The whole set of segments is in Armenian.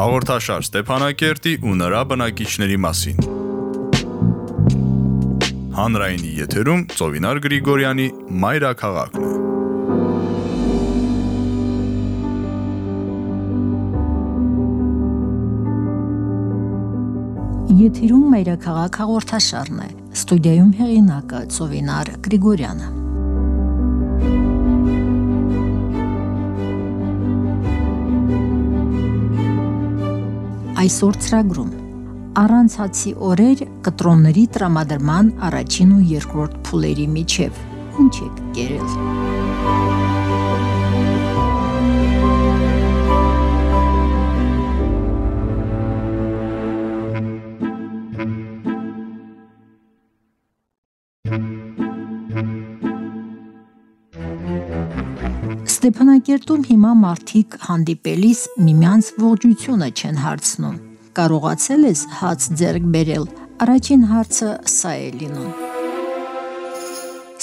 Հաղորդաշար Ստեփանակերտի ու նրա բնակիչների մասին։ Հանրայինի եթերում Ծովինար Գրիգորյանի Մայրաքաղաքն է։ Եթերում Մայրաքաղաք հաղորդաշարն է։ Ստուդիայում հեղինակը Ծովինար Գրիգորյանը։ այսօր ծրագրում առանց հացի օրեր կտրոնների տրամադրման առաջին ու երկրորդ փուլերի միջև ինչ է կերել Ստեփանակերտում հիմա մարդիկ հանդիպելիս միմյանց ողջությունը չեն հարցնում։ Կարողացել ես հաց ձեռք բերել։ Առաջին հարցը սա է լինում։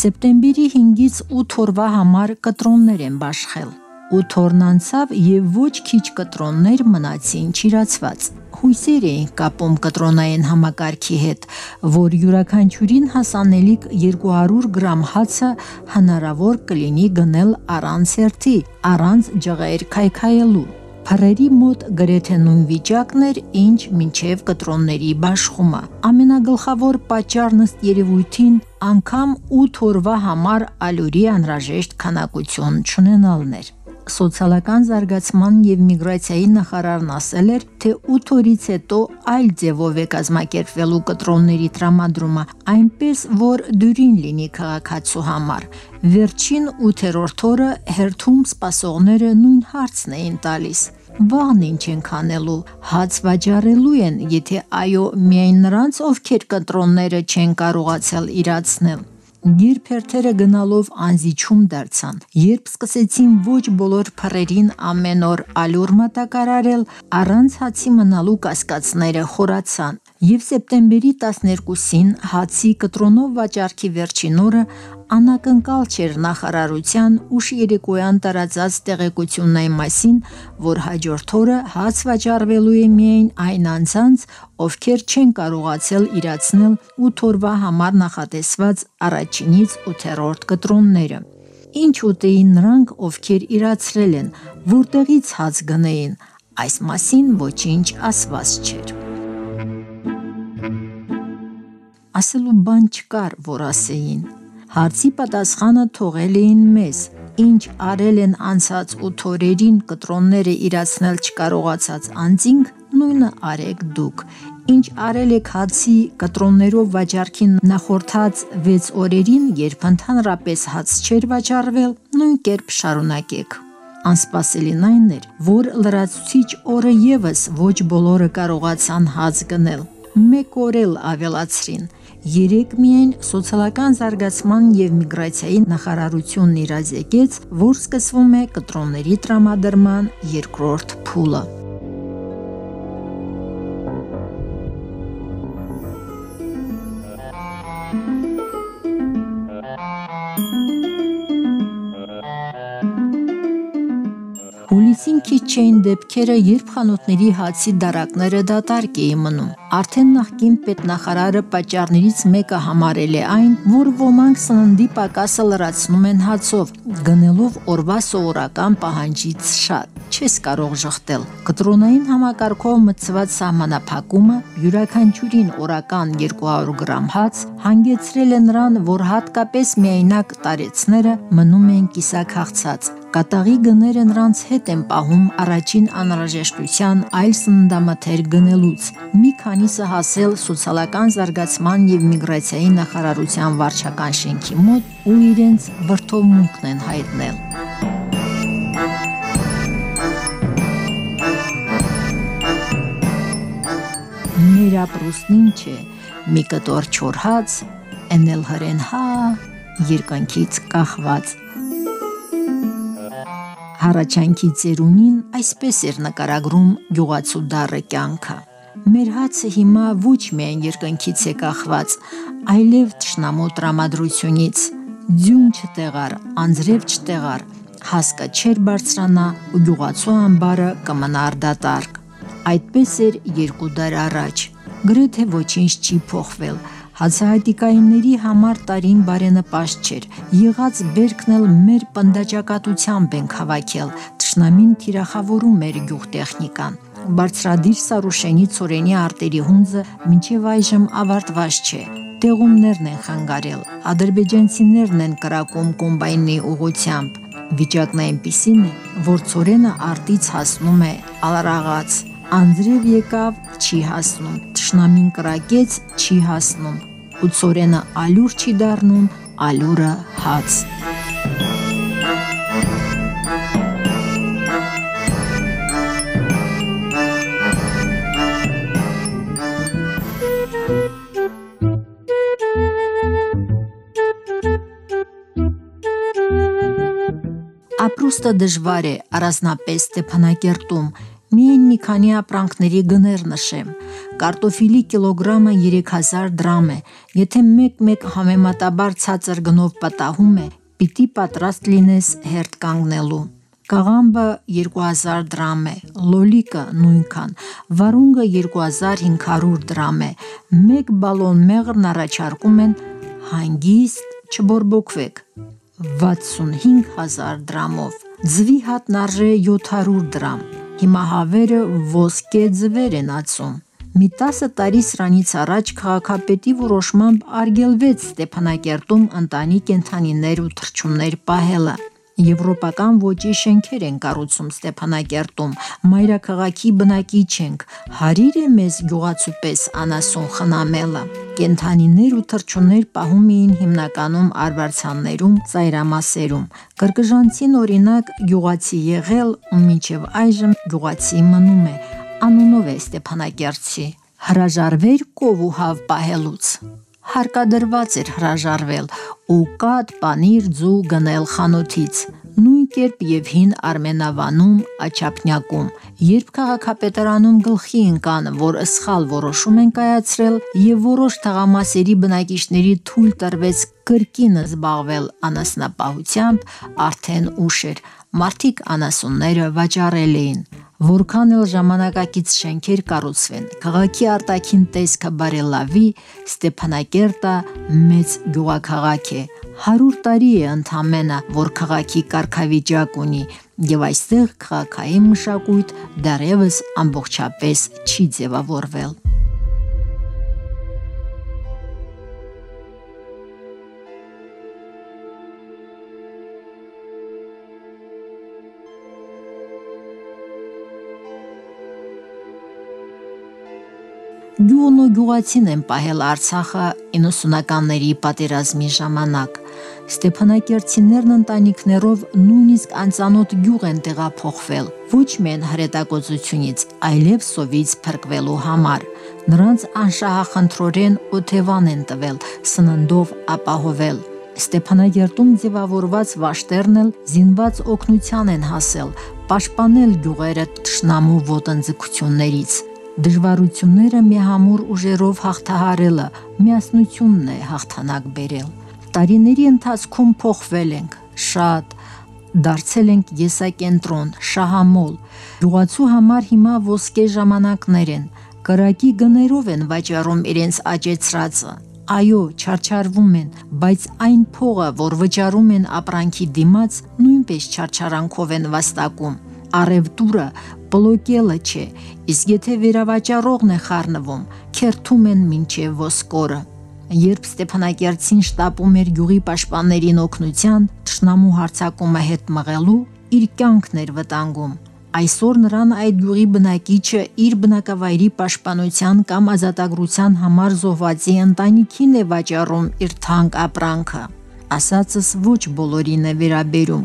Սեպտեմբերի 5-ից 8 օրվա համար կտրոններ են բաշխել։ 8 օրն անցավ եւ ոչ քիչ կտրոններ մնացին ճիրացված հույսեր էին կապում կտրոնային համակարգի հետ, որ յուրաքանչյուրին հասանելիք 200 գրամ հացը հնարավոր կլինի գնել առանց երթի, առանց ջղայր քայքայելու։ Փարերի մոտ գրեթե նույն վիճակն էր, ինչ մինչև կտրոնների բաշխումը։ Ամենագլխավոր պատճառն ըստ երևույթին անգամ 8 օրվա համար ալյուրի անհրաժեշտ քանակություն չունենալն էր սոցիալական զարգացման եւ միգրացիայի նախարարն ասել էր, թե 8 օրից հետո այլ ձևով է կազմակերպվելու կտրոնների տրամադրումը, այնպես որ դյուրին լինի քաղաքացու համար։ Վերջին 8-րդ օրը հերթում սպասողները նույն հարցն էին տալիս. Վաղն ինչ են քանելու, հաց վաճառելու են, եթե այո, միայն նրանց, ովքեր կտրոնները չեն կարողացել իրացնել։ Երբ հերթերը գնալով անզիջում դարձան, երբ սկսեցին ոչ բոլոր փռերին ամեն օր ալյուր մատակարարել, առանց հացի մնալու կասկածները խորացան, եւ սեպտեմբերի 12-ին հացի կտրոնով վաճառքի վերջին օրը անակնկալ չէր նախարարության ուշ երեկոյան տարածած տեղեկությունն այն մասին, որ հաջորդ օրը հաց վաճառվելու է միայն այն անձանց, ովքեր չեն կարողացել իրացնել 8 օրվա համար նախատեսված առաջինից 8-րդ կտրոնները։ Ինչ ուտեին նրանք, ովքեր իրացրել են, որտեղից հաց գնեին, այս մասին ոչինչ ասված չէր։ ասելու բան չկար, որ ասեին։ Հարցի պատասխանը թողել էին մեզ, ինչ արել են անցած 8 օրերին կտրոնները իրացնել չկարողացած անձինք, նույնը արեք դուք։ Ինչ արել եք հացի կտրոններով վաճառքին նախորդած 6 օրերին, երբ ընդհանրապես հաց չէր վաճառվել, նույն կերպ շարունակեք։ Անսպասելին այն էր, որ լրացուցիչ օրը եւս ոչ բոլորը կարողացան հաց գնել։ Մեկ օր էլ ավելացրին, Երեք միայն սոցիալական զարգացման եւ միգրացիայի նախարարությունն իրազեկեց, որ սկսվում է կտրոնների տրամադրման երկրորդ փուլը։ Հուլիսին քիչ չէին դեպքերը, երբ խանութների հացի դարակները դատարկ էին մնում։ Արդեն նախկին պետնախարարը պատճառներից մեկը համարել է այն, որ ոմանք սննդի պակասը լրացնում են հացով, գնելով օրվա սովորական պահանջից շատ չես կարող շղթել։ Կտրոնային համակարգով մտցված սահմանափակումը յուրաքանչյուրին օրական 200 գրամ հաց հանգեցրել է նրան, որ հատկապես միայնակ տարեցները մնում են կիսաքաղցած։ Կատաղի գները նրանց հետ են պահում առաջին անհրաժեշտության այլ սննդամթեր գնելուց։ Մի քանիսը հասել սոցիալական զարգացման եւ միգրացիայի նախարարության վարչական շենքի մոտ ու իրենց վրթովմունքն են հայտնել։ մեր ապրուստն ինչ է, մի կտոր չորհաց, էնել հրեն հա, երկնքից կախված։ Հարաճանքի ծերունին այսպես էր նկարագրում գյուղացու դառը կյանքը։ Մեր հացը հիմա ոչ միայն երկնքից է կախված, այլև ճշնամու տրամադրությունից։ Ձյուն չտեղար, անձրև չտեղար, հասկա չեր բարձրանա ու գյուղացու ամբարը կմնա արդատարկ։ Այդպես էր երկու դար առաջ։ Գրեթե ոչինչ չի փոխվել։ Հացահատիկայինների համար տարին բարենպաստ չէր։ Եղած բերքն էլ մեր պնդաճակատությամբ ենք հավաքել։ Տշնամին թիրախավորում էր գյուղտեխնիկան։ Բարձրադիր Սարուշենի ծորենի արտերի հունձը մինչև այժմ ավարտված չէ տեղումներն են խանգարել, ադրբեջանցիներն են կրակում կոմբայնի ուղությամբ։ Վիճակն այնպիսին է, որ ծորենը արտից հասնում է ալարաղաց, անձրև եկավ, չի հասնում, թշնամին կրակեց, չի հասնում, ու ծորենը ալյուր չի դառնում, ալյուրը հաց։ Ապրուստը դժվար է, առանձնապես Ստեփանակերտում։ Միայն մի քանի ապրանքների գներ նշեմ։ Կարտոֆիլի կիլոգրամը 3000 դրամ է։ Եթե մեկ-մեկ համեմատաբար ցածր գնով պատահում է, պիտի պատրաստ լինես հերթ կանգնելու։ Կաղամբը 2000 դրամ է, լոլիկը նույնքան, վարունգը 2500 դրամ է։ Մեկ բալոն մեղրն առաջարկում են հանգիստ չբորբոքվեք 65000 դրամով։ Ձվի հատն արժե 700 դրամ։ Հիմա հավերը ոսկե ձվեր են ածում։ Մի 10 տարի սրանից առաջ քաղաքապետի որոշմամբ արգելվեց Ստեփանակերտում ընտանի կենթանիներ ու թռչուններ պահելը։ Եվրոպական ոճի շենքեր են կառուցում Ստեփանակերտում, մայրաքաղաքի բնակիչ ենք, հարիր է մեզ գյուղացու պես անասուն խնամելը։ Կենթանիներ ու թռչուններ պահում էին հիմնականում արվարձաններում, ծայրամասերում։ Կրկժանցին օրինակ գյուղացի եղել ու մինչև այժմ գյուղացի մնում է։ Անունով է Ստեփանակերտցի։ Հրաժարվեր կով ու հավ պահելուց հարկադրված էր հրաժարվել ու կատ, պանիր, ձու գնել խանութից։ Նույն կերպ եւ հին Արմենավանում, Աչափնյակում, երբ քաղաքապետարանում գլխի ընկան, որ սխալ որոշում են կայացրել եւ որոշ թղամասերի բնակիչների թույլ տրվեց կրկին զբաղվել անասնապահությամբ, արդեն ուշ էր։ Մարտիկ անասունները վաճառել էին որքան էլ ժամանակակից շենքեր կառուցվեն, քաղաքի արտաքին տեսքը բարելավի, Ստեփանակերտը մեծ գյուղաքաղաք է։ 100 տարի է ընդամենը, որ քաղաքի կարգավիճակ ունի, եւ այստեղ քաղաքային մշակույթ դեռևս ամբողջապես չի ձևավորվել։ Գյուղն ու գյուղացին են պահել Արցախը 90-ականների պատերազմի ժամանակ։ Ստեփանակերտցիներն ընտանիքներով նույնիսկ անծանոթ գյուղ են տեղափոխվել, ոչ միայն հրետակոծությունից, այլև սովից փրկվելու համար։ Նրանց անշահախնդրորեն օթևան են տվել, սննդով ապահովել։ Ստեփանագերտում ձևավորված վաշտերն էլ զինված օգնության են հասել, պաշտպանել գյուղերը ճշնամու ոտնձգություններից։ Դժվարությունները միահամուր ուժերով հաղթահարելը միասնությունն է հաղթանակ բերել։ Տարիների ընթացքում փոխվել ենք շատ, դարձել ենք եսակենտրոն, շահամոլ։ Գյուղացու համար հիմա ոսկե ժամանակներ են։ Կրակի գներով են վաճառում իրենց աճեցրածը։ Այո, չարչարվում են, բայց այն փողը, որ վճարում են ապրանքի դիմաց, նույնպես չարչարանքով են վաստակում արևտուրը բլոկելը չէ, իսկ եթե վերավաճառողն է խառնվում, քերթում են մինչև ոսկորը։ Երբ Ստեփանակերտին շտապում էր գյուղի պաշտպաններին օգնության, ճշնամու հարցակումը հետ մղելու, իր կյանքն էր վտանգում։ Այսօր նրան այդ գյուղի բնակիչը իր բնակավայրի պաշտպանության կամ ազատագրության համար զոհվածի ընտանիքին է վաճառում իր թանկ ապրանքը ասածս ոչ բոլորին է վերաբերում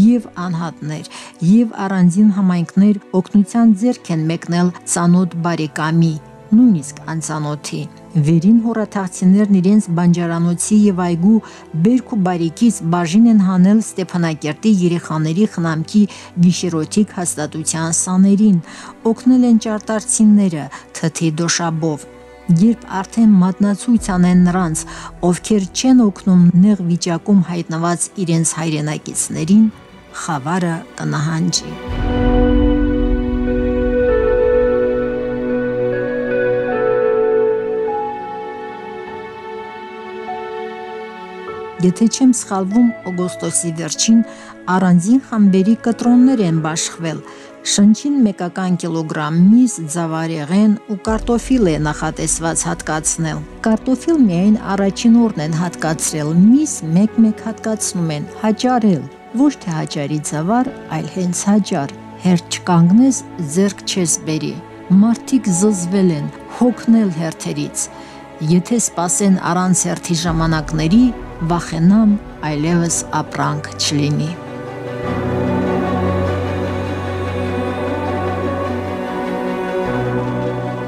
եւ անհատներ եւ առանձին համայնքներ օգնության ձեռք են մեկնել ցանոթ բարեկամի նույնիսկ անցանոթի վերին հորաթաղցիներն իրենց բանջարանոցի եւ այգու բերք ու բարիկից բաժին են հանել Ստեփանակերտի երեխաների խնամքի գիշերօթիկ հաստատության սաներին օգնել են ճարտարցիները թթի դոշաբով երբ արդեն մատնացույց անեն նրանց, ովքեր չեն օգնում նեղ վիճակում հայտնված իրենց հայրենակիցներին, խավարը կնահանջի։ եթե չեմ սխալվում, օգոստոսի վերջին առանձին խմբերի կտրոններ են բաշխվել։ Շնչին մեկական կիլոգրամ միս, ձավարեղեն ու կարտոֆիլ է նախատեսված հատկացնել։ Կարտոֆիլ միայն առաջին օրն են հատկացրել, միս մեկ-մեկ հատկացնում են, հաճարել, ոչ թե հաճարի ձավար, այլ հենց հաճար։ Հերթ չկանգնես, ձեռք չես բերի։ Մարդիկ զզվել են, հոգնել հերթերից։ Եթե սпасեն առանց հերթի ժամանակների, վախենամ այլևս ապրանք չլինի։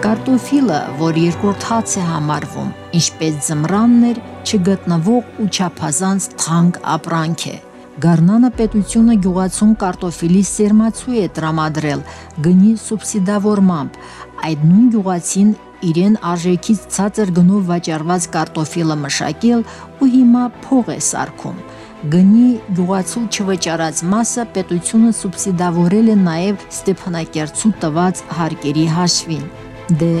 Կարտոֆիլը, որ երկրորդ հաց է համարվում, ինչպես ձմրանն էր, չգտնվող ու չափազանց թանկ ապրանք է։ Գառնանը պետությունը գյուղացուն կարտոֆիլի սերմացու է տրամադրել գնի սուբսիդավորմամբ։ Այդ նույն գյուղացին իրեն արժեքից ցածր գնով վաճառված կարտոֆիլը մշակել ու հիմա փող է սարքում։ Գնի գյուղացու չվճարած մասը պետությունը սուբսիդավորել է նաև Ստեփանակերտցու տված հարկերի հաշվին։ Դե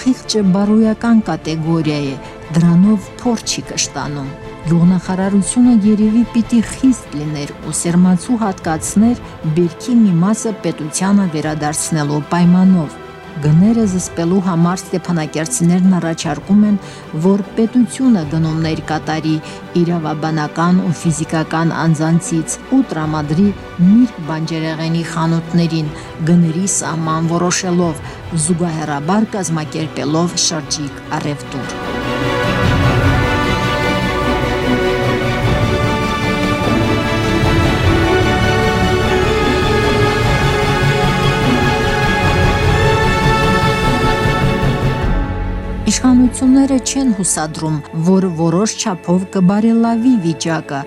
խիղճը բարոյական կատեգորիա է, դրանով փոր չի կշտանում։ Գյուղնախարարությունը երևի պիտի խիստ լիներ ու սերմացու հատկացներ բերքի մի մասը պետությանը վերադարձնելու պայմանով Գները զսպելու համար Ստեփանակերտցիներն առաջարկում են, որ պետությունը գնումներ կատարի իրավաբանական ու ֆիզիկական անձանցից ու տրամադրի միրգ բանջարեղենի խանութներին գների սահման որոշելով զուգահեռաբար կազմակերպելով շրջիկ առևտուր։ Իշխանությունները չեն հուսադրում, որ որոշ չափով կբարելավի վիճակը,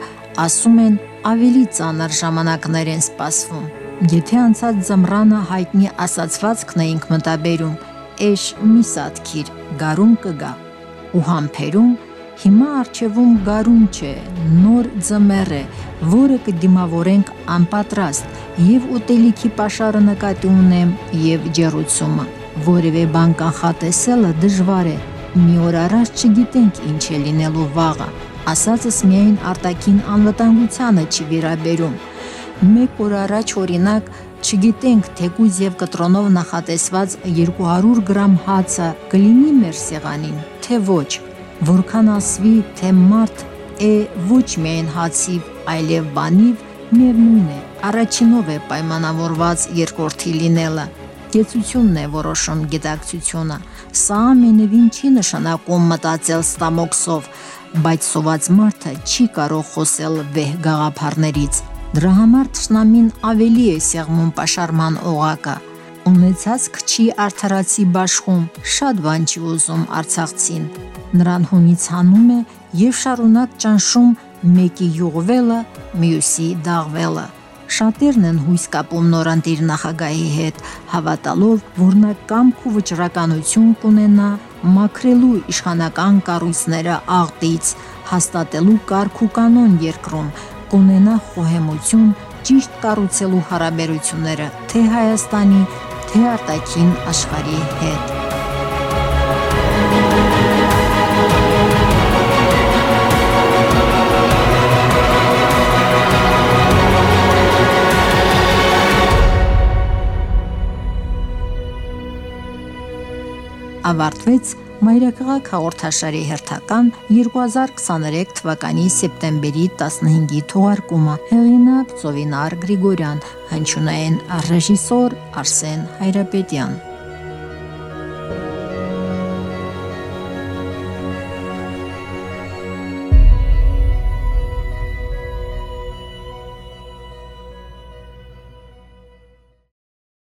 ասում են ավելի ծանր ժամանակներ են սպասվում։ Եթե անցած զմրանը հայտնի ասացվածքն էինք մտաբերում, էշ մի սատքիր, գարուն կգա։ Ու համբերում Հիմա արչևում գարուն չէ, նոր ձմեռ է, որը կդիմավորենք անպատրաստ եւ ուտելիքի pašարը նկատի ունեմ եւ ջերուցումը որևէ բան կանխատեսելը դժվար է։ Մի օր առաջ չգիտենք ինչ է լինելու վաղը։ Ասածս միայն արտաքին անվտանգությանը չի վերաբերում։ Մեկ օր առաջ օրինակ չգիտենք թեկուզ եւ կտրոնով նախատեսված 200 գրամ հացը կլինի մեր սեղանին, թե ոչ։ Որքան ասվի, թե մարդ է ոչ միայն հացիվ, այլև բանիվ, միևնույն է, առաջինով է պայմանավորված երկրորդի լինելը կեցությունն է որոշում գիտակցությունը։ Սա ամենևին չի նշանակում մտածել ստամոքսով, բայց սոված մարդը չի կարող խոսել վեհ գաղափարներից։ Դրա համար ճշնամին ավելի է սեղմում pašարման օղակը։ Ունեցած քչի արդարացի բաշխում շատ բան չի ուզում Արցախցին։ Նրան հունից հանում է եւ շարունակ ճնշում մեկի յուղվելը, մյուսի դաղվելը։ Շատերն են հույս կապում նորընտիր նախագահի հետ, հավատալով, որ նա կամք ու վճռականություն կունենա մաքրելու իշխանական կառույցները աղտից, հաստատելու կարգ ու կանոն երկրում, կունենա խոհեմություն ճիշտ կառուցելու հարաբերությունները թե Հայաստանի, թե արտաքին աշխարհի հետ։ ավարտվեց Մայրաքաղաք հաղորդաշարի հերթական 2023 թվականի սեպտեմբերի 15-ի թողարկումը։ Հեղինակ Ծովինար Գրիգորյան, հնչյունային ռեժիսոր Արսեն Հայրապետյան։